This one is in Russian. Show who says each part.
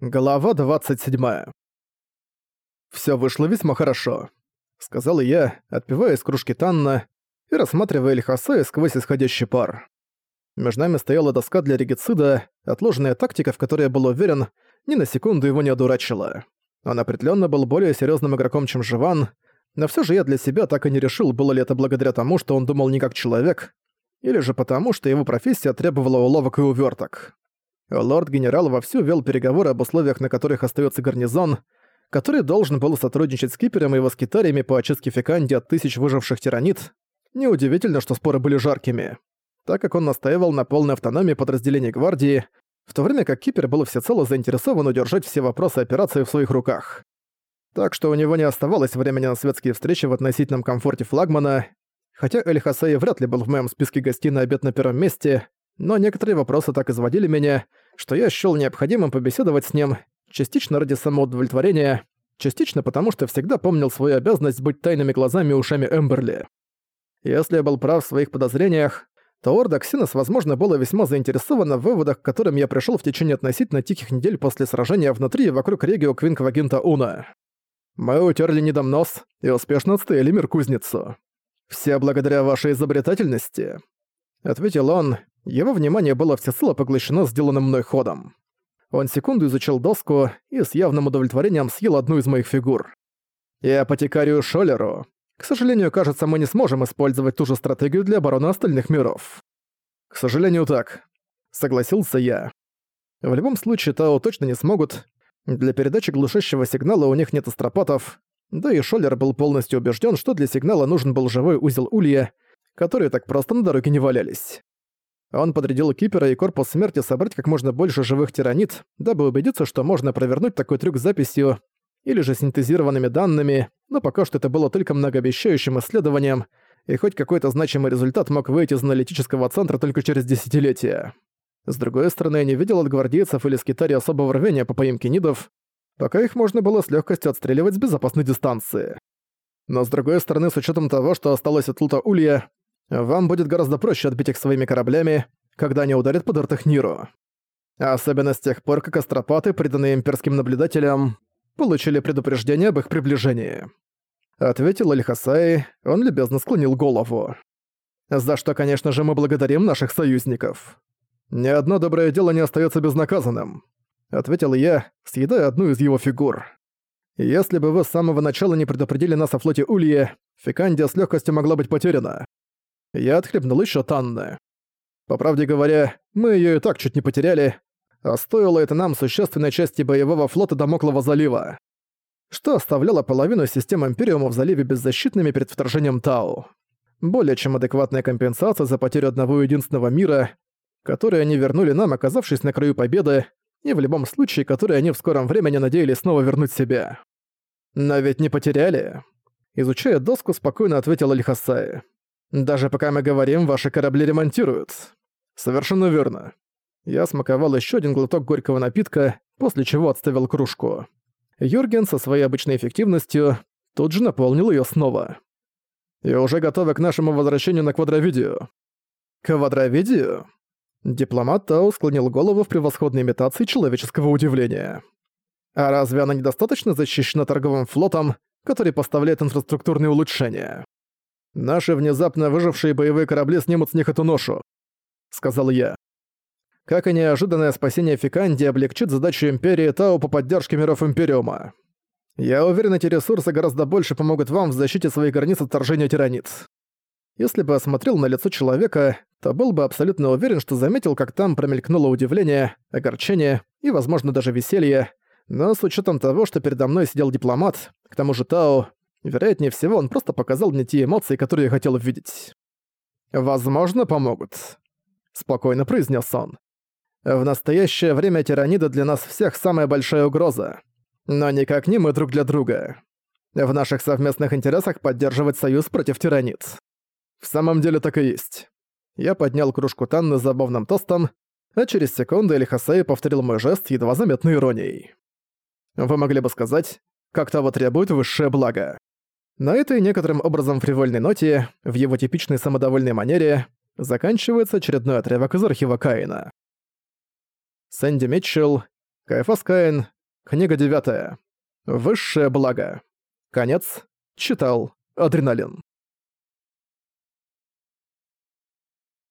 Speaker 1: Глава 27. Всё вышло весьма хорошо», — сказал я, отпивая из кружки Танна и рассматривая Эльхасея сквозь исходящий пар. Между нами стояла доска для регицида, отложенная тактика, в которой я был уверен, ни на секунду его не одурачила. Он определённо был более серьёзным игроком, чем Живан, но всё же я для себя так и не решил, было ли это благодаря тому, что он думал не как человек, или же потому, что его профессия требовала уловок и увёрток. Лорд-генерал вовсю вел переговоры об условиях, на которых остается гарнизон, который должен был сотрудничать с Кипером и его скитариями по очистке Феканди от тысяч выживших тиранит. Неудивительно, что споры были жаркими, так как он настаивал на полной автономии подразделений гвардии, в то время как Кипер был всецело заинтересован удержать все вопросы операции в своих руках. Так что у него не оставалось времени на светские встречи в относительном комфорте флагмана, хотя Эль Хасей вряд ли был в моем списке гостей на обед на первом месте, но некоторые вопросы так изводили меня, что я счёл необходимым побеседовать с ним, частично ради самоудовлетворения, частично потому, что всегда помнил свою обязанность быть тайными глазами и ушами Эмберли. Если я был прав в своих подозрениях, то Орда Ксинос, возможно, была весьма заинтересована в выводах, к которым я пришёл в течение относительно тихих недель после сражения внутри и вокруг Регио Квинквагинта Уна. Мы утерли недом нос и успешно отстояли мир кузницу. Все благодаря вашей изобретательности. Ответил он, его внимание было всецело поглощено сделанным мной ходом. Он секунду изучил доску и с явным удовлетворением съел одну из моих фигур. И апотекарию Шолеру. К сожалению, кажется, мы не сможем использовать ту же стратегию для обороны остальных миров. К сожалению, так. Согласился я. В любом случае, Тао точно не смогут. Для передачи глушащего сигнала у них нет астропатов. Да и Шолер был полностью убежден, что для сигнала нужен был живой узел улья, которые так просто на дороге не валялись. Он подрядил Кипера и Корпус Смерти собрать как можно больше живых тиранит, дабы убедиться, что можно провернуть такой трюк с записью или же синтезированными данными, но пока что это было только многообещающим исследованием, и хоть какой-то значимый результат мог выйти из аналитического центра только через десятилетия. С другой стороны, я не видел от гвардейцев или скитари особого рвения по поимке нидов, пока их можно было с легкостью отстреливать с безопасной дистанции. Но с другой стороны, с учетом того, что осталось от Лута Улья, вам будет гораздо проще отбить их своими кораблями, когда они ударят по Дартахниру. Особенно с тех пор, как астропаты, приданные имперским наблюдателям, получили предупреждение об их приближении. Ответил Аль-Хасай, он любезно склонил голову. За что, конечно же, мы благодарим наших союзников. Ни одно доброе дело не остается безнаказанным. Ответил я, съедая одну из его фигур. Если бы вы с самого начала не предупредили нас о флоте Ульи, Фикандия с легкостью могла быть потеряна. Я отхлебнул еще Танны. По правде говоря, мы ее и так чуть не потеряли, а стоило это нам существенной части боевого флота Дамоклого залива, что оставляло половину систем Империума в заливе беззащитными перед вторжением Тау. Более чем адекватная компенсация за потерю одного единственного мира, который они вернули нам, оказавшись на краю победы, и в любом случае, который они в скором времени надеялись снова вернуть себе. Но ведь не потеряли. Изучая доску, спокойно ответил Альхасай. Даже пока мы говорим, ваши корабли ремонтируют. Совершенно верно. Я смаковал еще один глоток горького напитка, после чего отставил кружку. Юрген со своей обычной эффективностью тут же наполнил ее снова. И уже готовы к нашему возвращению на квадровидео. Квадровидео? Дипломат Тау склонил голову в превосходной имитации человеческого удивления. А разве она недостаточно защищена торговым флотом, который поставляет инфраструктурные улучшения? Наши внезапно выжившие боевые корабли снимут с них эту ношу», — сказал я. Как и неожиданное спасение Фиканди облегчит задачу Империи Тау по поддержке миров Империума. Я уверен, эти ресурсы гораздо больше помогут вам в защите своих границ от вторжения тиранит. Если бы осмотрел на лицо человека, то был бы абсолютно уверен, что заметил, как там промелькнуло удивление, огорчение и, возможно, даже веселье, но с учетом того, что передо мной сидел дипломат, к тому же Тао, Вероятнее всего, он просто показал мне те эмоции, которые я хотел видеть. «Возможно, помогут», — спокойно произнес он. «В настоящее время тиранида для нас всех самая большая угроза. Но никак не мы друг для друга. В наших совместных интересах поддерживать союз против тиранид. В самом деле так и есть». Я поднял кружку Танны с забавным тостом, а через секунду Эльхасей повторил мой жест едва заметной иронией. Вы могли бы сказать, как того требует высшее благо. На этой некоторым образом фривольной ноте, в его типичной самодовольной манере, заканчивается очередной отрывок из архива Каина. Сэнди Митчелл, Кайфас Каин. Книга девятая. Высшее благо. Конец. Читал. Адреналин.